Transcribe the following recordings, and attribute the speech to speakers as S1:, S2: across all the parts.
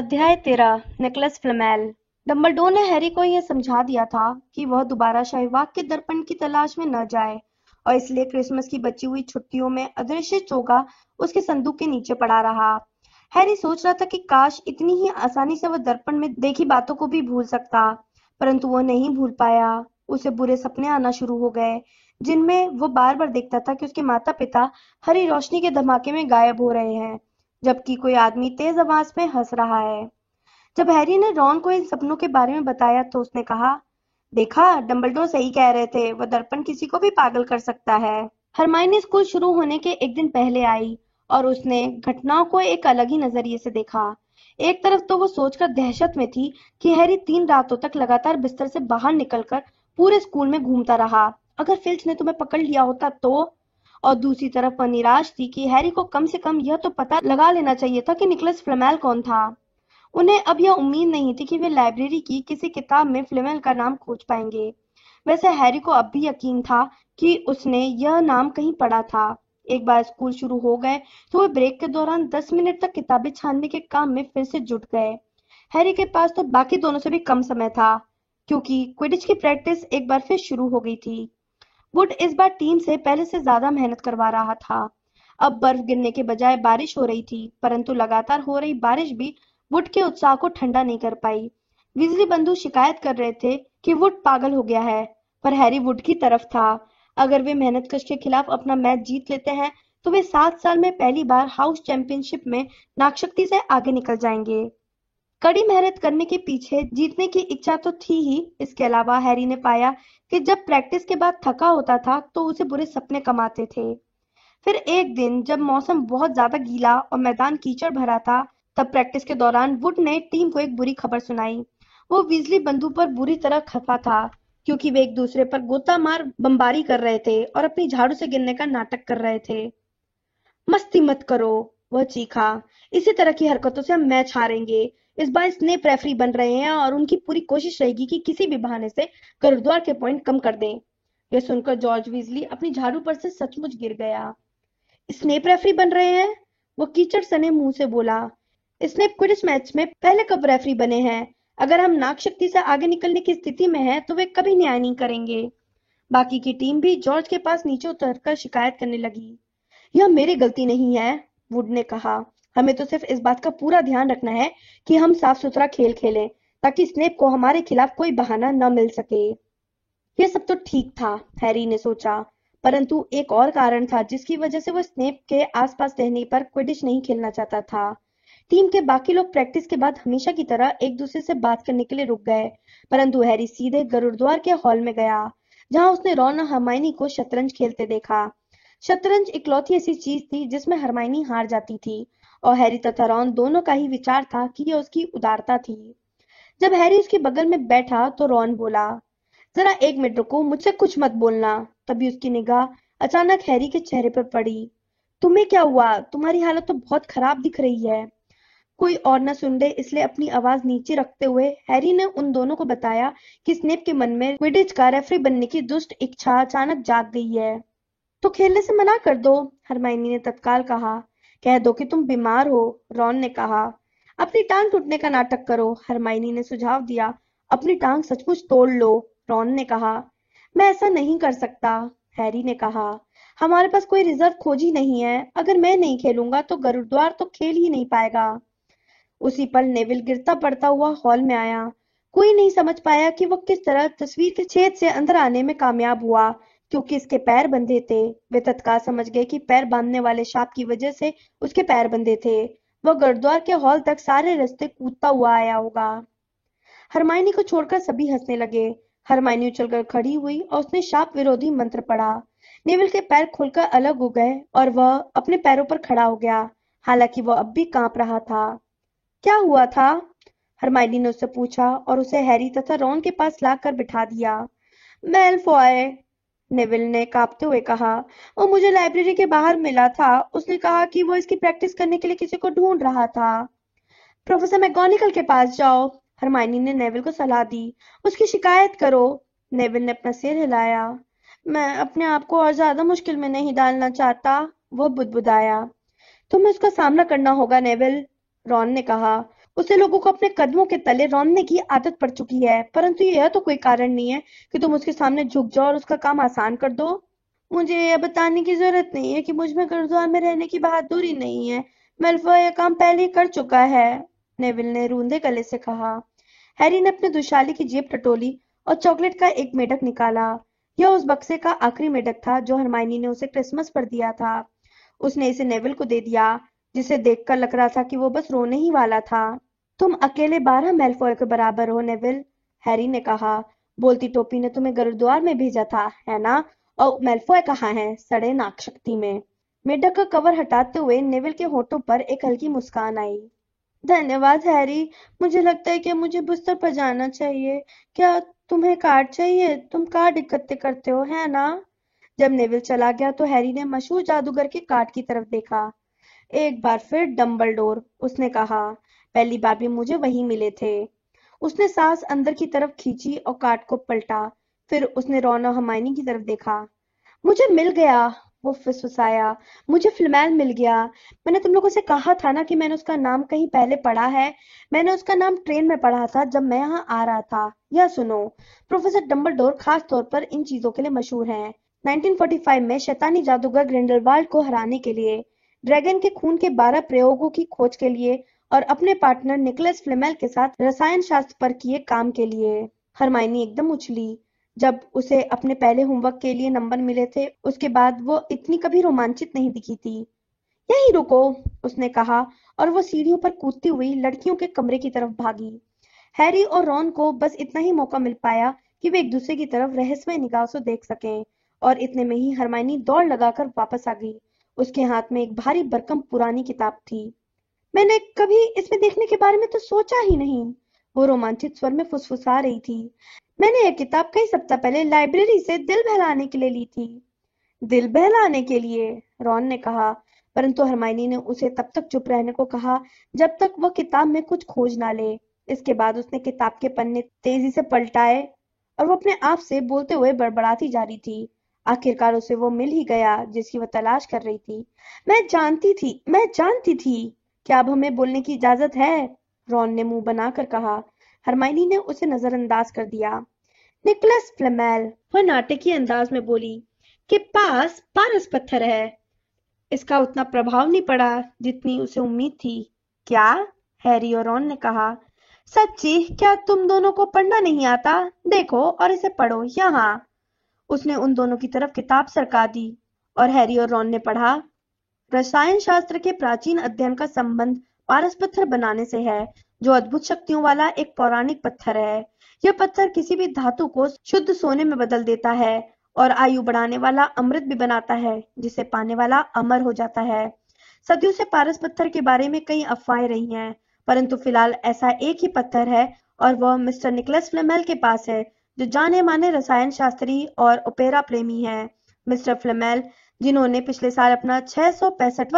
S1: अध्याय तेरह Nicolas Flamel. Dumbledore ने हैरी को यह समझा दिया था कि वह दोबारा शाहीवाग के दर्पण की तलाश में न जाए, और इसलिए क्रिसमस की बची हुई छुट्टियों में अदृश्य चोगा उसके संदूक के नीचे पड़ा रहा। हैरी सोच रहा था कि काश इतनी ही आसानी से वह दर्पण में देखी बातों को भी भूल सकता, परंतु वह नहीं भूल पाया। उसे बुरे सपने आना शुरू हो गए, जिनमें वो बार बार देखता था कि उसके माता पिता हरी रोशनी के धमाके में गायब हो रहे हैं। जबकि कोई आदमी तेज आवाज़ में हंस रहा है। जब हैरी ने रॉन को इन सपनों के बारे में बताया तो उसने कहा, देखा डम्बलडोर सही कह रहे थे वह दर्पण किसी को भी पागल कर सकता है। हरमाइनी स्कूल शुरू होने के एक दिन पहले आई, और उसने घटनाओं को एक अलग ही नज़रिए से देखा। एक तरफ़ तो वो सोचकर दहशत में थी कि हैरी तीन रातों तक लगातार बिस्तर से बाहर निकलकर पूरे स्कूल में घूमता रहा। अगर फिल्च ने तुम्हें पकड़ लिया होता तो? और दूसरी तरफ़ वह निराश थी कि हैरी को कम से कम यह तो पता लगा लेना चाहिए था कि निकलस फ्लेमेल कौन था। उन्हें अब यह उम्मीद नहीं थी कि वे लाइब्रेरी की किसी किताब में फ्लेमेल का नाम खोज पाएँगे। वैसे हैरी को अब भी यकीन था कि उसने यह नाम कहीं पढ़ा था। एक बार स्कूल शुरू हो गए तो वे ब्रेक के दौरान दस मिनट तक किताबें छानने के काम में फिर से जुट गए। हैरी के पास तो बाकी दोनों से भी कम समय था, क्योंकि क्विडिच की प्रैक्टिस एक बार फिर शुरू हो गई थी। वुड इस बार टीम से पहले से ज़्यादा मेहनत करवा रहा था। अब बर्फ़ गिरने के बजाय बारिश हो रही थी, परंतु लगातार हो रही बारिश भी वुड के उत्साह को ठंडा नहीं कर पाई। बिजली बंधु शिकायत कर रहे थे कि वुड पागल हो गया है, पर हैरी वुड की तरफ़ था। अगर वे मेहनत कश के खिलाफ अपना मैच जीत लेते हैं तो वे सात साल में पहली बार हाउस चैंपियनशिप में नागशक्ति से आगे निकल जाएँगे। कड़ी मेहनत करने के पीछे जीतने की इच्छा तो थी ही। इसके अलावा हैरी ने पाया कि जब प्रैक्टिस के बाद थका होता था तो उसे बुरे सपने कमाते थे। फिर एक दिन जब मौसम बहुत ज़्यादा गीला और मैदान कीचड़ भरा था, तब प्रैक्टिस के दौरान वुड ने टीम को एक बुरी खबर सुनाई। वो बिजली बंधु पर बुरी तरह खफा था, क्योंकि वे एक दूसरे पर गोता मार बम्बारी कर रहे थे और अपनी झाड़ू से गिरने का नाटक कर रहे थे। मस्ती मत करो, वह चीखा। इसी तरह की हरकतों से हम मैच हारेंगे। इस बार स्नेप रेफरी बन रहे हैं और उनकी पूरी कोशिश रहेगी कि किसी भी बहाने से गुरुद्वार के पॉइंट कम कर दें। यह सुनकर जॉर्ज विजली अपनी झाड़ू पर से सचमुच गिर गया। स्नेप रेफरी बन रहे हैं? वो कीचड़ सने मुँह से बोला स्नेप क्विडिच मैच में पहले कब रेफरी बने हैं? अगर हम नाक शक्ति से आगे निकलने की स्थिति में हैं तो वे कभी न्याय नहीं करेंगे। बाकी की टीम भी जॉर्ज के पास नीचे उतरकर शिकायत करने लगी, यह मेरी गलती नहीं है, वुड ने कहा। हमें तो सिर्फ़ इस बात का पूरा ध्यान रखना है कि हम साफ़ सुथरा खेल खेलें, ताकि स्नेप को हमारे खिलाफ कोई बहाना न मिल सके। यह सब तो ठीक था, हैरी ने सोचा। परंतु एक और कारण था जिसकी वजह से वो स्नेप के आसपास रहने पर क्विडिश नहीं खेलना चाहता था। टीम के बाकी लोग प्रैक्टिस के बाद हमेशा की तरह एक दूसरे से बात करने के लिए रुक गए, परंतु हैरी सीधे गुरुद्वार के हॉल में गया, जहाँ उसने रॉन और हरमाइनी को शतरंज खेलते देखा। शतरंज इकलौती ऐसी चीज़ थी जिसमें हरमाइनी हार जाती थी और हैरी तथा रॉन दोनों का ही विचार था कि यह उसकी उदारता थी। जब हैरी उसके बगल में बैठा तो रॉन बोला, जरा एक मिनट रुको, मुझसे कुछ मत बोलना। तभी उसकी निगाह अचानक हैरी के चेहरे पर पड़ी। तुम्हें क्या हुआ? तुम्हारी हालत तो बहुत खराब दिख रही है। कोई और न सुन ले, इसलिए अपनी आवाज़ नीचे रखते हुए हैरी ने उन दोनों को बताया कि स्नेप के मन में क्विडिच का रेफरी बनने की दुष्ट इच्छा अचानक जाग गई है। तो खेलने से मना कर दो हरमाइनी ने तत्काल कहा। कह दो कि तुम बीमार हो, रॉन ने कहा। अपनी टांग टूटने का नाटक करो हरमाइनी ने सुझाव दिया। अपनी टांग सचमुच तोड़ लो, रॉन ने कहा। मैं ऐसा नहीं कर सकता, हैरी ने कहा। हमारे पास कोई रिज़र्व खोजी नहीं है। अगर मैं नहीं खेलूँगा तो गरुद्वार तो खेल ही नहीं पाएगा। उसी पल नेविल गिरता पड़ता हुआ हॉल में आया। कोई नहीं समझ पाया कि वह किस तरह तस्वीर के छेद से अंदर आने में कामयाब हुआ। क्योंकि इसके पैर बंधे थे। वे तत्काल समझ गए कि पैर बांधने वाले शाप की वजह से उसके पैर बंधे थे। वह गुरुद्वार के हॉल तक सारे रास्ते कूदता हुआ आया होगा। हरमाइनी को छोड़कर सभी हंसने लगे। हरमाइनी उछलकर खड़ी हुई और उसने शाप विरोधी मंत्र पढ़ा। नेवल के पैर खुलकर अलग हो गए और वह अपने पैरों पर खड़ा हो गया। हालाँकि वह अब भी काँप रहा था। क्या हुआ था? हरमाइनी ने उससे पूछा और उसे हैरी तथा रॉन के पास लाकर बिठा दिया। मेलफॉय नेविल ने कांपते हुए कहा, वो मुझे लाइब्रेरी के बाहर मिला था। उसने कहा कि वो इसकी प्रैक्टिस करने के लिए किसी को ढूंढ रहा था। प्रोफेसर मैगोनिकल के पास जाओ। हरमाइनी ने नेविल को सलाह दी। उसकी शिकायत करो। नेविल ने अपना सिर हिलाया। मैं अपने आप को और ज़्यादा मुश्किल में नहीं डालना चाहता। वो बुदबुदाया। तुम्हें उसका सामना करना होगा, नेविल, रॉन ने कहा। उसे लोगों को अपने कदमों के तले रौंदने की आदत पड़ चुकी है। परंतु यह तो कोई कारण नहीं है कि तुम उसके सामने झुक जाओ और उसका काम आसान कर दो। मुझे यह बताने की ज़रूरत नहीं है कि मुझमें गुरुद्वार में रहने की बहादुरी नहीं है। मेल्फॉय यह काम पहले ही कर चुका है, नेविल ने रूंधे गले से कहा। हैरी ने अपने दुशाली की जेब टटोली और चॉकलेट का एक मेढक निकाला। यह उस बक्से का आखिरी मेढक था जो हरमाइनी ने उसे क्रिसमस पर दिया था। उसने इसे नेविल को दे दिया। जिसे देखकर लग रहा था कि वो बस रोने ही वाला था। तुम अकेले बारह मेल्फॉय के बराबर हो, नेविल, हैरी ने कहा। बोलती टोपी ने तुम्हें गुरुद्वार में भेजा था, है ना? और मेल्फॉय कहाँ है? सड़े नाक शक्ति में। मेढक का कवर हटाते हुए नेविल के होठों पर एक हल्की मुस्कान आई। धन्यवाद, हैरी। मुझे लगता है कि मुझे बिस्तर पर जाना चाहिए। क्या तुम्हें कार्ड चाहिए? तुम कार्ड इकट्ठे करते हो, है ना? जब नेविल चला गया तो हैरी ने मशहूर जादूगर के कार्ड की तरफ़ देखा। एक बार फिर डम्बलडोर उसने कहा, पहली बार भी मुझे वही मिले थे। उसने सांस अंदर की तरफ़ खींची और कार्ड को पलटा, फिर उसने रौन हमायनी की तरफ़ देखा। मुझे मिल गया, वो फुसफुसाया मुझे फिल्मैन मिल गया। मैंने तुम लोगों से कहा था ना कि मैंने उसका नाम कहीं पहले पढ़ा है। मैंने उसका नाम ट्रेन में पढ़ा था जब मैं यहाँ आ रहा था। यह सुनो, प्रोफेसर डम्बलडोर खास तौर पर इन चीज़ों के लिए मशहूर हैं। 1945 में शैतानी जादूगर ग्रिंडलवाल्ड को हराने के लिए ड्रैगन के खून के 12 प्रयोगों की खोज के लिए और अपने पार्टनर निकोलस फ्लेमेल के साथ रसायन शास्त्र पर किए काम के लिए। हरमाइनी एकदम उछली। जब उसे अपने पहले होमवर्क के लिए नंबर मिले थे, उसके बाद वो इतनी कभी रोमांचित नहीं दिखी थी। यही रुको, उसने कहा, और वो सीढ़ियों पर कूदती हुई लड़कियों के कमरे की तरफ़ भागी। हैरी और रॉन को बस इतना ही मौका मिल पाया कि वे एक दूसरे की तरफ़ रहस्यमय निगाह से देख सकें और इतने में ही हरमाइनी दौड़ लगाकर वापस आ गई। उसके हाथ में एक भारी भरकम पुरानी किताब थी। मैंने कभी इसमें देखने के बारे में तो सोचा ही नहीं। वो रोमांचित स्वर में फुसफुसा रही थी। मैंने यह किताब कई सप्ताह पहले लाइब्रेरी से दिल बहलाने के लिए ली थी। दिल बहलाने के लिए, रॉन ने कहा। परंतु हरमाइनी ने उसे तब तक चुप रहने को कहा जब तक वह किताब में कुछ खोज ना ले। इसके बाद उसने किताब के पन्ने तेज़ी से पलटाए और वो अपने आप से बोलते हुए बड़बड़ाती जा रही थी। आखिरकार उसे वो मिल ही गया जिसकी वह तलाश कर रही थी। मैं जानती थी, मैं जानती थी, क्या अब हमें बोलने की इजाज़त है? रॉन ने मुँह बनाकर कहा। हरमाइनी ने उसे नजरअंदाज कर दिया। निकोलस फ्लेमेल, वह नाटकीय अंदाज में बोली के पास पारस पत्थर है। इसका उतना प्रभाव नहीं पड़ा जितनी उसे उम्मीद थी। क्या? हैरी और रॉन ने कहा। सच्ची, क्या तुम दोनों को पढ़ना नहीं आता? देखो और इसे पढ़ो यहाँ। उसने उन दोनों की तरफ़ किताब सरका दी और हैरी और रॉन ने पढ़ा, रसायन शास्त्र के प्राचीन अध्ययन का संबंध पारस पत्थर बनाने से है, जो अद्भुत शक्तियों वाला एक पौराणिक पत्थर है। यह पत्थर किसी भी धातु को शुद्ध सोने में बदल देता है और आयु बढ़ाने वाला अमृत भी बनाता है, जिसे पाने वाला अमर हो जाता है। सदियों से पारस पत्थर के बारे में कई अफवाहें रही हैं, परंतु फ़िलहाल ऐसा एक ही पत्थर है और वह मिस्टर निकलस फ्लेमेल के पास है जो जाने माने रसायन शास्त्री और ओपेरा प्रेमी है, मिस्टर फ्लेमेल, जिन्होंने पिछले साल अपना छह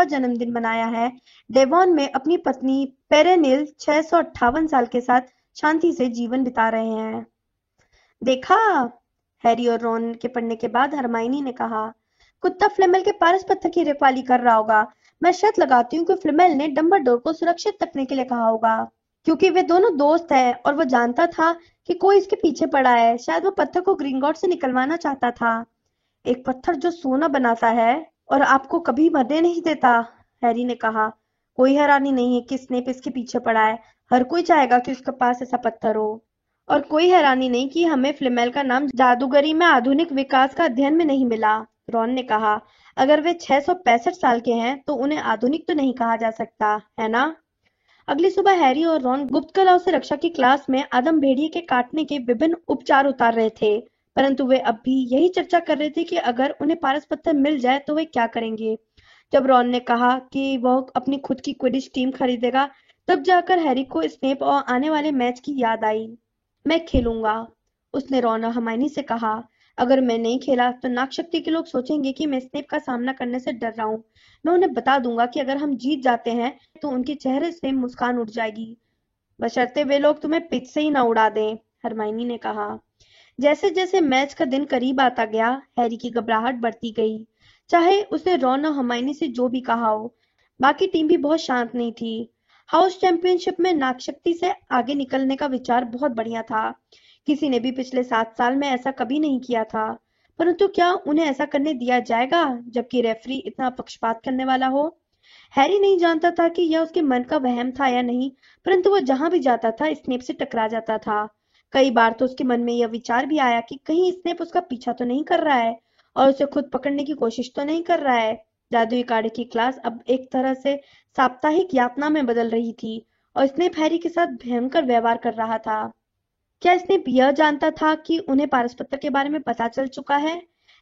S1: जन्मदिन मनाया है। डेवॉन में अपनी पत्नी पेरेनिल छह सौ अट्ठावन साल के साथ शांति से जीवन बिता रहे हैं। देखा? हैरी और रोन के पढ़ने के बाद हरमाइनी ने कहा, कुत्ता फ्लेमेल के पारस पत्थर की रखवाली कर रहा होगा। मैं शर्त लगाती हूँ कि फ्लेमेल ने डम्बर को सुरक्षित रखने के लिए कहा होगा। क्योंकि वे दोनों दोस्त हैं और वो जानता था कि कोई इसके पीछे पड़ा है। शायद वो पत्थर को ग्रीन से निकलवाना चाहता था। एक पत्थर जो सोना बनाता है और आपको कभी मरने नहीं देता, हैरी ने कहा। कोई हैरानी नहीं है कि स्नेप इसके पीछे पड़ा है। हर कोई चाहेगा कि उसके पास ऐसा पत्थर हो। और कोई हैरानी नहीं कि हमें फ्लिमेल का नाम जादूगरी में आधुनिक विकास का अध्ययन में नहीं मिला, रॉन ने कहा। अगर वे छह सौ पैंसठ साल के हैं तो उन्हें आधुनिक तो नहीं कहा जा सकता, है ना? अगली सुबह हैरी और रॉन गुप्त कलाओं से रक्षा की क्लास में आदम भेड़िए के काटने के विभिन्न उपचार उतार रहे थे, परंतु वे अब भी यही चर्चा कर रहे थे कि अगर उन्हें पारस पत्थर मिल जाए तो वे क्या करेंगे। जब रॉन ने कहा कि वह अपनी खुद की क्विडिश टीम खरीदेगा, तब जाकर हैरी को स्नेप और आने वाले मैच की याद आई। मैं खेलूँगा, उसने रॉन और हमायनी से कहा। अगर मैं नहीं खेला तो नाक शक्ति के लोग सोचेंगे कि मैं स्नेप का सामना करने से डर रहा हूँ। मैं उन्हें बता दूँगा कि अगर हम जीत जाते हैं तो उनके चेहरे से मुस्कान उठ जाएगी। बशर्ते वे लोग तुम्हें पिच से ही ना उड़ा दें, हरमाइनी ने कहा। जैसे जैसे मैच का दिन करीब आता गया, हैरी की घबराहट बढ़ती गई। चाहे उसने रॉन और हमायनी से जो भी कहा हो, बाकी टीम भी बहुत शांत नहीं थी। हाउस चैंपियनशिप में नागशक्ति से आगे निकलने का विचार बहुत बढ़िया था। किसी ने भी पिछले सात साल में ऐसा कभी नहीं किया था। परंतु क्या उन्हें ऐसा करने दिया जाएगा जबकि रेफरी इतना पक्षपात करने वाला हो? हैरी नहीं जानता था कि यह उसके मन का वहम था या नहीं, परंतु वह जहाँ भी जाता था, स्नेप से टकरा जाता था। कई बार तो उसके मन में यह विचार भी आया कि कहीं स्नेप उसका पीछा तो नहीं कर रहा है और उसे खुद पकड़ने की कोशिश तो नहीं कर रहा है। जादुई काढ़े की क्लास अब एक तरह से साप्ताहिक यातना में बदल रही थी और स्नेप हैरी के साथ भयंकर व्यवहार कर रहा था। क्या स्नेप यह जानता था कि उन्हें पारसपत्र के बारे में पता चल चुका है?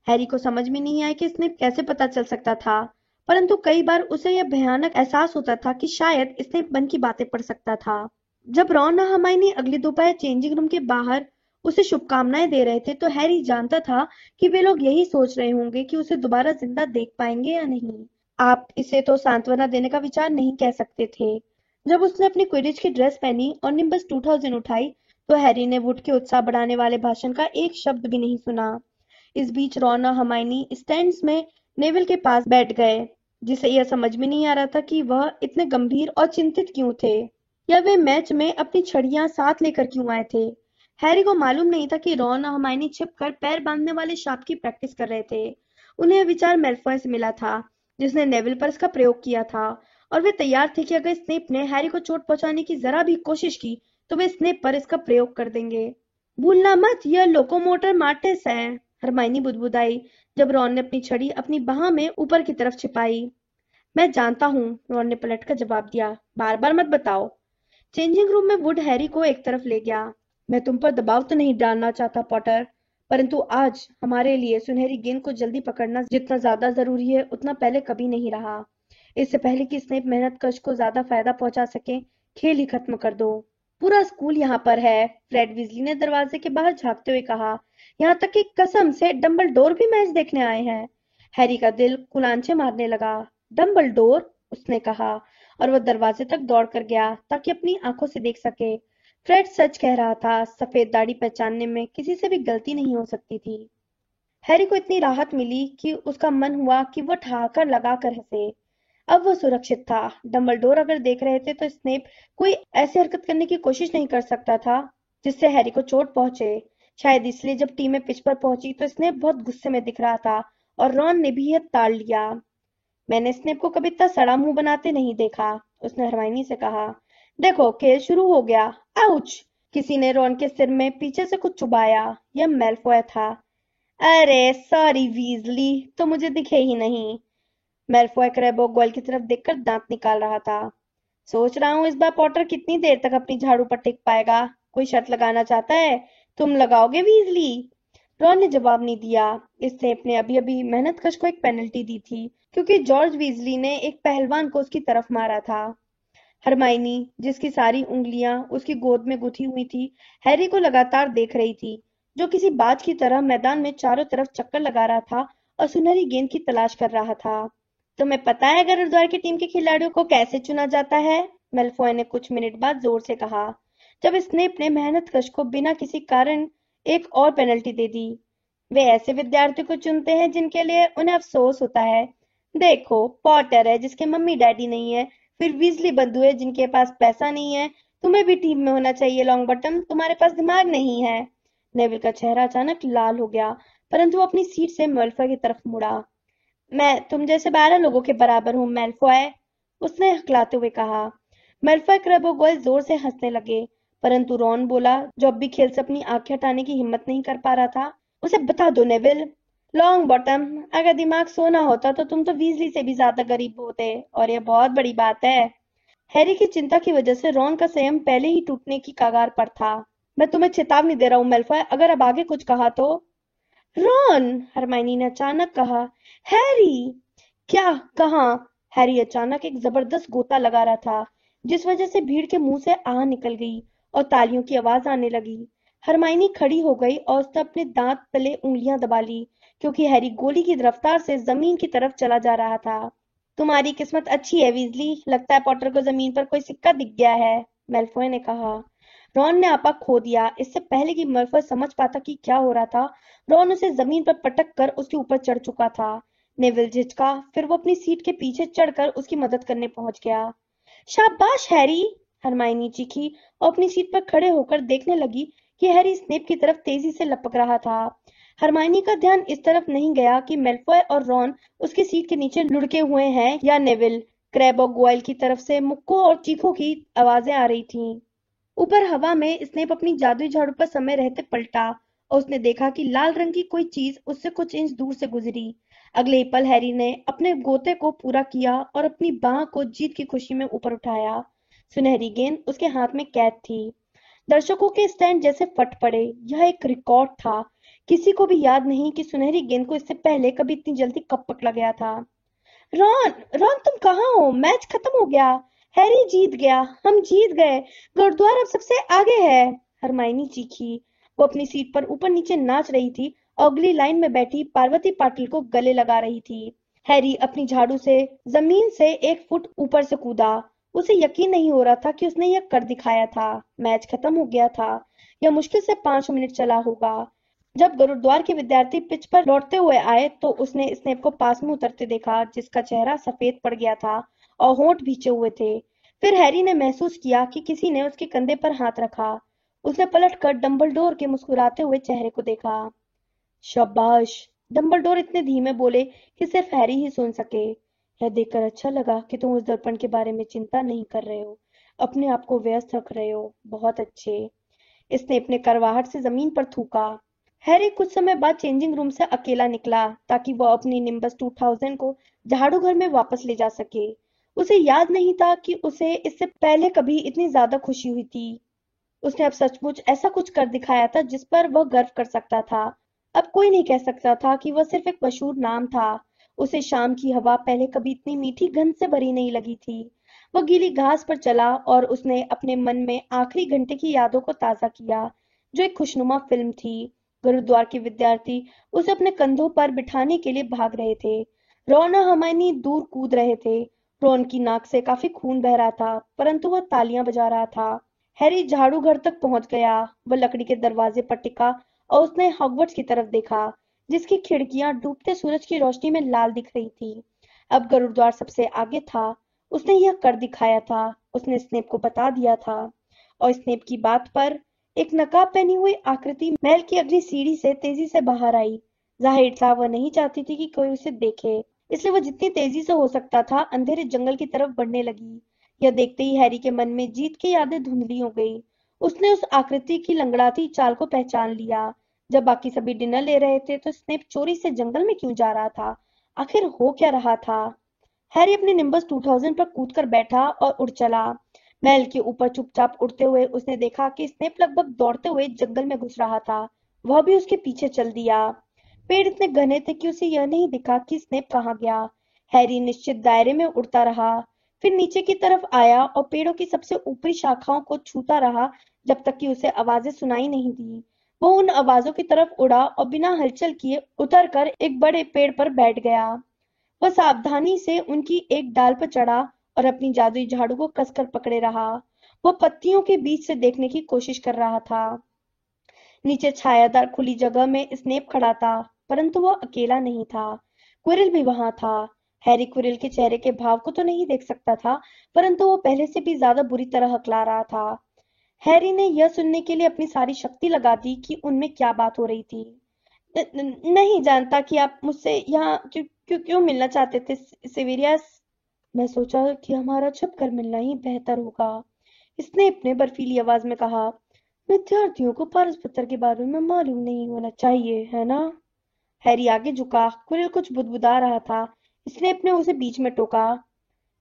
S1: हैरी को समझ में नहीं आया कि स्नेप कैसे पता चल सकता था। परंतु कई बार उसे यह भयानक एहसास होता था कि शायद स्नेप मन की बातें पढ़ सकता था। जब रॉन और हमायनी अगली दोपहर चेंजिंग रूम के बाहर उसे शुभकामनाएँ दे रहे थे तो हैरी जानता था कि वे लोग यही सोच रहे होंगे कि उसे दोबारा ज़िंदा देख पाएँगे या नहीं। आप इसे तो सांत्वना देने का विचार नहीं कह सकते थे। जब उसने अपनी क्विडिच की ड्रेस पहनी और निम्बस 2000 उठाई तो हैरी ने वुड के उत्साह बढ़ाने वाले भाषण का एक शब्द भी नहीं सुना। इस बीच रोना हमायनी स्टैंड में नेवल के पास बैठ गए, जिसे यह समझ में नहीं आ रहा था कि वह इतने गंभीर और चिंतित क्यों थे। या वे मैच में अपनी छड़ियाँ साथ लेकर क्यों आए थे? हैरी को मालूम नहीं था कि रॉन और हमायनी छिपकर पैर बांधने वाले शाप की प्रैक्टिस कर रहे थे। उन्हें विचार मेल्फॉय से मिला था, जिसने नेविल पर इसका प्रयोग किया था, और वे तैयार थे कि अगर स्नेप ने हैरी को चोट पहुँचाने की जरा भी कोशिश की तो वे स्नेप पर इसका प्रयोग कर देंगे। भूलना मत, यह लोकोमोटर मार्टिस है। हरमाइनी बुदबुदाई जब रॉन ने अपनी छड़ी अपनी बाह में ऊपर की तरफ़ छिपाई। मैं जानता हूँ, रॉन ने पलट कर जवाब दिया। बार बार मत बताओ। चेंजिंग रूम में वुड हैरी को एक तरफ़ ले गया। मैं तुम पर दबाव तो नहीं डालना चाहता, पॉटर। परंतु आज हमारे लिए सुनहरी गेंद को जल्दी पकड़ना जितना ज़्यादा ज़रूरी है, उतना पहले कभी नहीं रहा। इससे पहले कि स्नेप मेहनत कश को ज़्यादा फ़ायदा पहुँचा सके, खेल ही खत्म कर दो। पूरा स्कूल यहाँ पर है। फ्रेड विजली ने दरवाजे के बाहर झांकते हुए कहा, यहाँ तक कि कसम से डम्बल डोर भी मैच देखने आए हैं। हैरी का दिल कुलांचे मारने लगा। डम्बल डोर उसने कहा, और वह दरवाजे तक दौड़ कर गया ताकि अपनी आँखों से देख सके। फ्रेड सच कह रहा था, सफ़ेद दाढ़ी पहचानने में किसी से भी गलती नहीं हो सकती थी। हैरी को इतनी राहत मिली कि उसका मन हुआ कि वह ठहाकर लगाकर हंसे। अब वो सुरक्षित था। डम्बलडोर अगर देख रहे थे तो स्नेप कोई ऐसी हरकत करने की कोशिश नहीं कर सकता था, जिससे हैरी को चोट पहुँचे। शायद इसलिए जब टीमें पिच पर पहुँची तो स्नेप बहुत गुस्से में दिख रहा था और रॉन ने भी यह ताड़ लिया। मैंने स्नेप को कभी इतना सड़ा मुँह बनाते नहीं देखा, उसने हरवाइनी से कहा। देखो, खेल शुरू हो गया। आउच! किसी ने रॉन के सिर में पीछे से कुछ चुबाया। यह मेलफॉय था। अरे, सॉरी वीजली तो मुझे दिखे ही नहीं। मेलफॉय क्रैबो गोल की तरफ़ देखकर दांत निकाल रहा था। सोच रहा हूँ इस बार पॉटर कितनी देर तक अपनी झाड़ू पर टिक पाएगा? कोई शर्त लगाना चाहता है? तुम लगाओगे वीजली रॉन ने जवाब नहीं दिया। इसने अपने अभी अभी मेहनत कश को एक पेनल्टी दी थी, क्योंकि जॉर्ज वीजली ने एक पहलवान को उसकी तरफ़ मारा था। हरमाइनी, जिसकी सारी उंगलियाँ उसकी गोद में गुथी हुई थी हैरी को लगातार देख रही थी, जो किसी बाज की तरह मैदान में चारों तरफ़ चक्कर लगा रहा था और सुनहरी गेंद की तलाश कर रहा था। तुम्हें पता है गरुद्वार की टीम के खिलाड़ियों को कैसे चुना जाता है? मेलफॉय ने कुछ मिनट बाद ज़ोर से कहा। जब स्नेप ने मेहनत कश को बिना किसी कारण एक और पेनल्टी दे दी, वे ऐसे विद्यार्थियों को चुनते हैं जिनके लिए उन्हें अफसोस होता है। देखो, पॉटर है, जिसके मम्मी डैडी नहीं है, फिर विजली बंधु है, जिनके पास पैसा नहीं है, तुम्हें भी टीम में होना चाहिए, लॉन्ग बटन तुम्हारे पास दिमाग नहीं है। नेविल का चेहरा अचानक लाल हो गया, परंतु अपनी सीट से मेल्फॉय की तरफ़ मुड़ा। मैं तुम जैसे बारह लोगों के बराबर हूँ मेल्फॉय उसने हकलाते हुए कहा मेल्फॉय क्रबोगोल ज़ोर से हंसने लगे। परंतु रॉन बोला, जो अब भी खेल से अपनी आँखें हटाने की हिम्मत नहीं कर पा रहा था, उसे बता दो, नेविल। लॉन्ग बॉटम, अगर दिमाग सोना होता तो तुम तो वीजली से भी ज़्यादा गरीब होते, और यह बहुत बड़ी बात है। हैरी की चिंता की वजह से रॉन का संयम पहले ही टूटने की कागार पर था। मैं तुम्हें चेतावनी दे रहा हूँ मेल्फॉय अगर अब आगे कुछ कहा तो। रॉन हरमाइनी ने अचानक कहा, हैरी, क्या, कहा? हैरी अचानक एक ज़बरदस्त गोता लगा रहा था, जिस वजह से भीड़ के मुँह से आह निकल गई और तालियों की आवाज़ आने लगी। हरमाइनी खड़ी हो गई और उसने अपने दांत तले उंगलियाँ दबा ली, क्योंकि हैरी गोली की रफ्तार से ज़मीन की तरफ़ चला जा रहा था। तुम्हारी किस्मत अच्छी है, वीजली। लगता है पॉटर को ज़मीन पर कोई सिक्का दिख गया है, मेल्फॉय ने कहा। रॉन ने आपा खो दिया। इससे पहले कि मर्फर समझ पाता कि क्या हो रहा था, रॉन उसे ज़मीन पर पटक कर उसके ऊपर चढ़ चुका था। नेविल झिझका फिर वो अपनी सीट के पीछे चढ़कर उसकी मदद करने पहुँच गया। शाबाश, हैरी! हरमाइनी चीखी और अपनी सीट पर खड़े होकर देखने लगी कि हैरी स्नेप की तरफ़ तेज़ी से लपक रहा था। हरमाइनी का ध्यान इस तरफ़ नहीं गया कि मेल्फॉय और रॉन उसकी सीट के नीचे लुढ़के हुए हैं या नेविल। क्रैब और गोयल की तरफ़ से मुक्को और चीखों की आवाज़ें आ रही थीं। ऊपर हवा में स्नेप अपनी जादुई झाड़ू पर समय रहते पलटा और उसने देखा कि लाल रंग की कोई चीज़ उससे कुछ इंच दूर से गुजरी। अगले पल हैरी ने अपने गोते को पूरा किया और अपनी बाह को जीत की खुशी में ऊपर उठाया। सुनहरी गेंद उसके हाथ में कैद थी। दर्शकों के स्टैंड जैसे फट पड़े। यह एक रिकॉर्ड था। किसी को भी याद नहीं कि सुनहरी गेंद को इससे पहले कभी इतनी जल्दी कब पकड़ा गया था। रॉन रॉन तुम कहाँ हो? मैच खत्म हो गया। हैरी जीत गया, हम जीत गए, गुरुद्वारा अब सबसे आगे है। हरमाइनी चीखी, वो अपनी सीट पर ऊपर नीचे नाच रही थी अगली लाइन में बैठी पार्वती पाटिल को गले लगा रही थी। हैरी अपनी झाड़ू से, ज़मीन से एक फुट ऊपर से कूदा। उसे यकीन नहीं हो रहा था कि उसने यह कर दिखाया था। मैच खत्म हो गया था। यह मुश्किल से पाँच मिनट चला होगा। जब गुरुद्वार के विद्यार्थी पिच पर लौटते हुए आए तो उसने स्नेप को पास में उतरते देखा, जिसका चेहरा सफ़ेद पड़ गया था और होंठ भीचे हुए थे। फिर हैरी ने महसूस किया कि किसी ने उसके कंधे पर हाथ रखा। उसने पलटकर डंबलडोर के मुस्कुराते हुए चेहरे को देखा। शाबाश! डंबलडोर इतने धीमे बोले कि सिर्फ़ हैरी ही सुन सके। यह देखकर अच्छा लगा कि तुम उस दर्पण के बारे में चिंता नहीं कर रहे हो। अपने आप को व्यस्त रख रहे हो। बहुत अच्छे। इसने अपने करवाहट से ज़मीन पर थूका। हैरी कुछ समय बाद चेंजिंग रूम से अकेला निकला ताकि वह अपनी निम्बस 2000 को झाड़ू घर में वापस ले जा सके। उसे याद नहीं था कि उसे इससे पहले कभी इतनी ज़्यादा खुशी हुई थी। उसने अब सचमुच ऐसा कुछ कर दिखाया था जिस पर वह गर्व कर सकता था। अब कोई नहीं कह सकता था कि वह सिर्फ़ एक मशहूर नाम था। उसे शाम की हवा पहले कभी इतनी मीठी गंध से भरी नहीं लगी थी। वह गीली घास पर चला और उसने अपने मन में आखिरी घंटे की यादों को ताज़ा किया, जो एक खुशनुमा फ़िल्म थी। गुरुद्वार के विद्यार्थी उसे अपने कंधों पर बिठाने के लिए भाग रहे थे। रोन और हमायनी दूर कूद रहे थे। रोन की नाक से काफ़ी खून बह रहा था, परंतु वह तालियाँ बजा रहा था। हैरी झाड़ू घर तक पहुँच गया। वह लकड़ी के दरवाजे पर टिका और उसने हॉगवर्ट्स की तरफ़ देखा, जिसकी खिड़कियाँ डूबते सूरज की रोशनी में लाल दिख रही थी। अब गुरुद्वार सबसे आगे था। उसने यह कर दिखाया था। उसने स्नेप को बता दिया था। और स्नेप की बात पर एक नकाब पहनी हुई आकृति महल की अगली सीढ़ी से तेज़ी से बाहर आई। ज़ाहिर था वह नहीं चाहती थी कि कोई उसे देखे। इसलिए वह जितनी तेज़ी से हो सकता था, अंधेरे जंगल की तरफ़ बढ़ने लगी। यह देखते ही हैरी के मन में जीत की यादें धुंधली हो गई। उसने उस आकृति की लंगड़ाती चाल को पहचान लिया। जब बाकी सभी डिनर ले रहे थे तो स्नेप चोरी से जंगल में क्यों जा रहा था? आखिर हो क्या रहा था? हैरी अपने निम्बस 2000 पर कूदकर बैठा और उड़ चला। महल के ऊपर चुपचाप उड़ते हुए उसने देखा कि स्नेप लगभग दौड़ते हुए जंगल में घुस रहा था। वह भी उसके पीछे चल दिया। पेड़ इतने घने थे कि उसे यह नहीं दिखा कि स्नेप कहाँ गया। हैरी निश्चित दायरे में उड़ता रहा, फिर नीचे की तरफ़ आया और पेड़ों की सबसे ऊपरी शाखाओं को छूता रहा जब तक कि उसे आवाज़ें सुनाई नहीं दी। वो उन आवाजों की तरफ़ उड़ा और बिना हलचल किए उतर कर एक बड़े पेड़ पर बैठ गया। वह सावधानी से उनकी एक डाल पर चढ़ा और अपनी जादुई झाड़ू को कसकर पकड़े रहा। वो पत्तियों के बीच से देखने की कोशिश कर रहा था। नीचे छायादार खुली जगह में स्नेप खड़ा था परंतु वह अकेला नहीं था। कुरिल भी वहाँ था। हैरी कुरिल के चेहरे के भाव को तो नहीं देख सकता था परंतु वो पहले से भी ज़्यादा बुरी तरह हकला रहा था। हैरी ने यह सुनने के लिए अपनी सारी शक्ति लगा दी कि उनमें क्या बात हो रही थी। न, न, नहीं जानता कि आप मुझसे यहाँ क्यों क्यों क्यों मिलना चाहते थे सिविरियस मैं सोचा कि हमारा छुप कर मिलना ही बेहतर होगा। इसने अपने बर्फीली आवाज़ में कहा, विद्यार्थियों को पारस पत्थर के बारे में मालूम नहीं होना चाहिए, है ना? हैरी आगे झुका, कुरिल कुछ बुदबुदा रहा था। इसने अपने उसे बीच में टोका,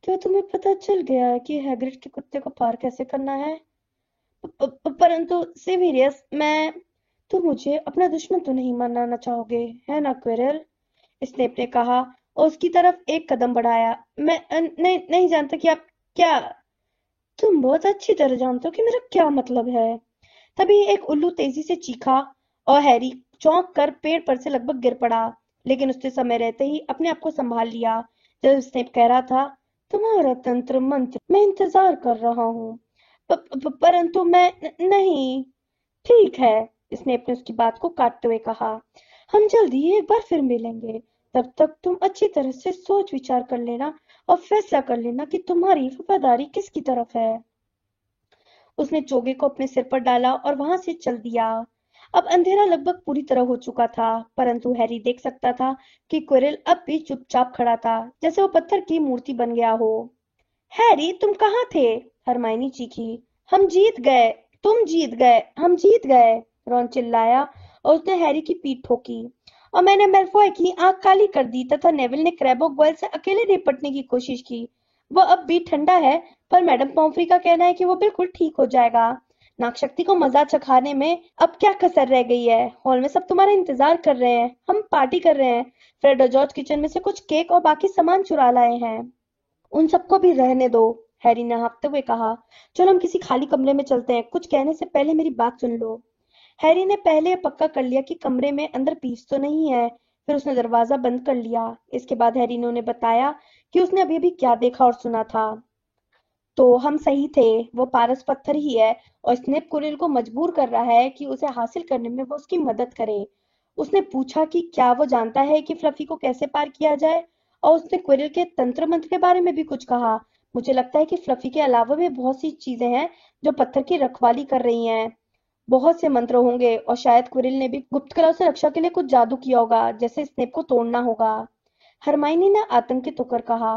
S1: क्या तुम्हें पता चल गया कि हैग्रिड के कुत्ते को पार कैसे करना है? परंतु, सिविरियस, मैं, तुम मुझे अपना दुश्मन तो नहीं मानना चाहोगे, है ना क्वेरल स्नेप ने कहा उसकी तरफ़ एक कदम बढ़ाया। मैं नहीं नहीं जानता कि आप क्या, तुम बहुत अच्छी तरह जानते हो कि मेरा क्या मतलब है। तभी एक उल्लू तेज़ी से चीखा और हैरी चौंक कर पेड़ पर से लगभग गिर पड़ा, लेकिन उसने समय रहते ही अपने आप को संभाल लिया। जब उसने कह रहा था, तुम्हारा तंत्र मंत्र मैं इंतज़ार कर रहा हूँ। परंतु मैं नहीं। ठीक है, इसने अपने उसकी बात को काटते हुए कहा। हम जल्दी एक बार फिर मिलेंगे। तब तक तुम अच्छी तरह से सोच विचार कर लेना और फैसला कर लेना कि तुम्हारी वफादारी किसकी तरफ़ है। उसने चोगे को अपने सिर पर डाला और वहाँ से चल दिया। अब अंधेरा लगभग पूरी तरह हो चुका था, परंतु हैरी देख सकता था कि क्विरल अब भी चुपचाप खड़ा था, जैसे वो पत्थर की मूर्ति बन गया हो। हैरी, तुम कहाँ थे? हरमाइनी चीखी। हम जीत गए, तुम जीत गए, हम जीत गए, रॉन चिल्लाया और उसने हैरी की पीठ ठोकी। और मैंने मेलफॉय की आँख काली कर दी, तथा नेविल ने क्रैबो गोयल से अकेले निपटने की कोशिश की। वो अब भी ठंडा है, पर मैडम पॉम्फ्री का कहना है कि वो बिल्कुल ठीक हो जाएगा। नागशक्ति को मज़ा चखाने में अब क्या कसर रह गई है? हॉल में सब तुम्हारा इंतज़ार कर रहे हैं, हम पार्टी कर रहे हैं। फ्रेड और जॉर्ज किचन में से कुछ केक और बाकी सामान चुरा लाए हैं। उन सबको भी रहने दो, हैरी ने हाँफते हुए कहा। चलो हम किसी खाली कमरे में चलते हैं। कुछ कहने से पहले मेरी बात सुन लो। हैरी ने पहले पक्का कर लिया कि कमरे में अंदर पीस तो नहीं है, फिर उसने दरवाज़ा बंद कर लिया। इसके बाद हैरी ने उन्हें बताया कि उसने अभी अभी क्या देखा और सुना था। तो हम सही थे, वो पारस पत्थर ही है और स्नेप कुरिल को मजबूर कर रहा है कि उसे हासिल करने में वो उसकी मदद करे। उसने पूछा कि क्या वो जानता है कि फ्लफी को कैसे पार किया जाए? और उसने क्विरिल के तंत्र मंत्र के बारे में भी कुछ कहा। मुझे लगता है कि फ्लफी के अलावा भी बहुत सी चीज़ें हैं जो पत्थर की रखवाली कर रही हैं। बहुत से मंत्र होंगे और शायद क्विरिल ने भी गुप्त कला से रक्षा के लिए कुछ जादू किया होगा, जैसे स्नेप को तोड़ना होगा। हरमाइनी ने आतंकित होकर कहा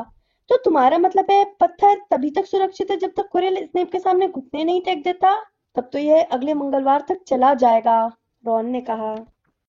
S1: तो तुम्हारा मतलब है पत्थर तभी तक सुरक्षित है जब तक क्विरिल स्नेप के सामने घुटने नहीं टेक देता? तब तो यह अगले मंगलवार तक चला जाएगा, रॉन ने कहा।